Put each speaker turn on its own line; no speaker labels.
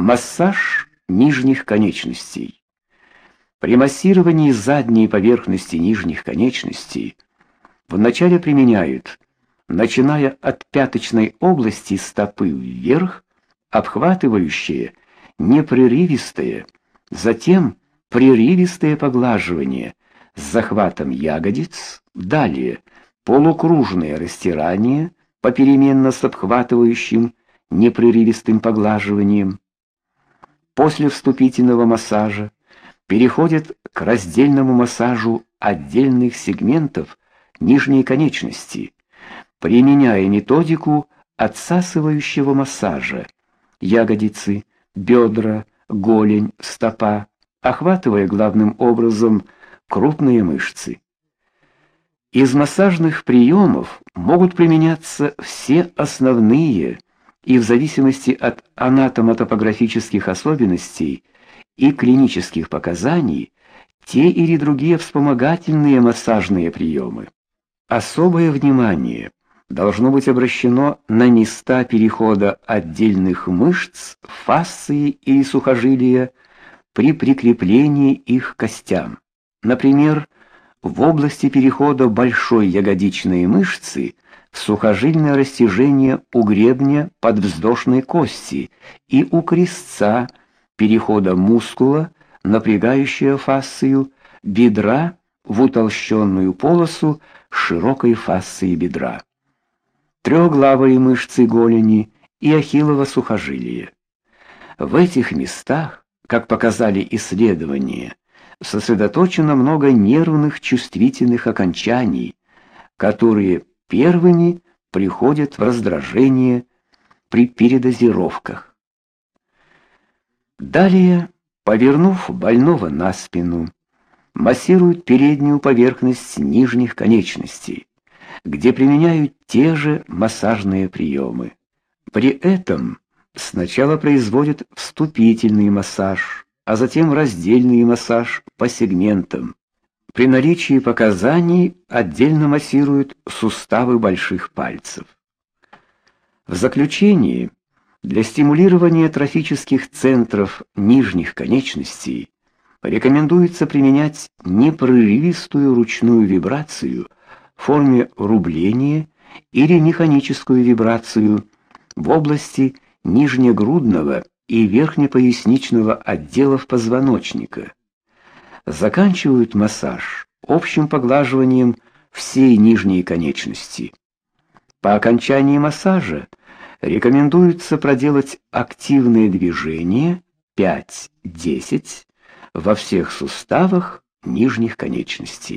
Массаж нижних конечностей. При массировании задней поверхности нижних конечностей вначале применяют, начиная от пяточной области стопы вверх, обхватывающее непрерывистое, затем прерывистое поглаживание с захватом ягодиц, далее полукружное растирание попеременно с обхватывающим непрерывистым поглаживанием. После вступительного массажа переходит к раздельному массажу отдельных сегментов нижней конечности, применяя методику отсасывающего массажа ягодицы, бедра, голень, стопа, охватывая главным образом крупные мышцы. Из массажных приемов могут применяться все основные и в зависимости от анатомо-топографических особенностей и клинических показаний те или другие вспомогательные массажные приемы. Особое внимание должно быть обращено на места перехода отдельных мышц, фасции или сухожилия при прикреплении их к костям. Например, в области перехода большой ягодичной мышцы – сухожильное растяжение у гребня подвздошной кости и у крестца, перехода мускула, напрягающего фасцию бедра в утолщенную полосу широкой фасции бедра. Трехглавые мышцы голени и ахиллово сухожилие. В этих местах, как показали исследования, сосредоточено много нервных чувствительных окончаний, которые первыми приходят в раздражение при передозировках. Далее, повернув больного на спину, массируют переднюю поверхность нижних конечностей, где применяют те же массажные приемы. При этом сначала производят вступительный массаж, а затем раздельный массаж по сегментам, при наличии показаний отдельно массируют суставы больших пальцев. В заключение, для стимулирования трофических центров нижних конечностей рекомендуется применять непрерывистую ручную вибрацию в форме рубления или механическую вибрацию в области нижнегрудного и верхнепоясничного отделов позвоночника заканчивают массаж общим поглаживанием всей нижней конечности. По окончании массажа рекомендуется проделать активные движения 5-10 во всех суставах нижних конечностей.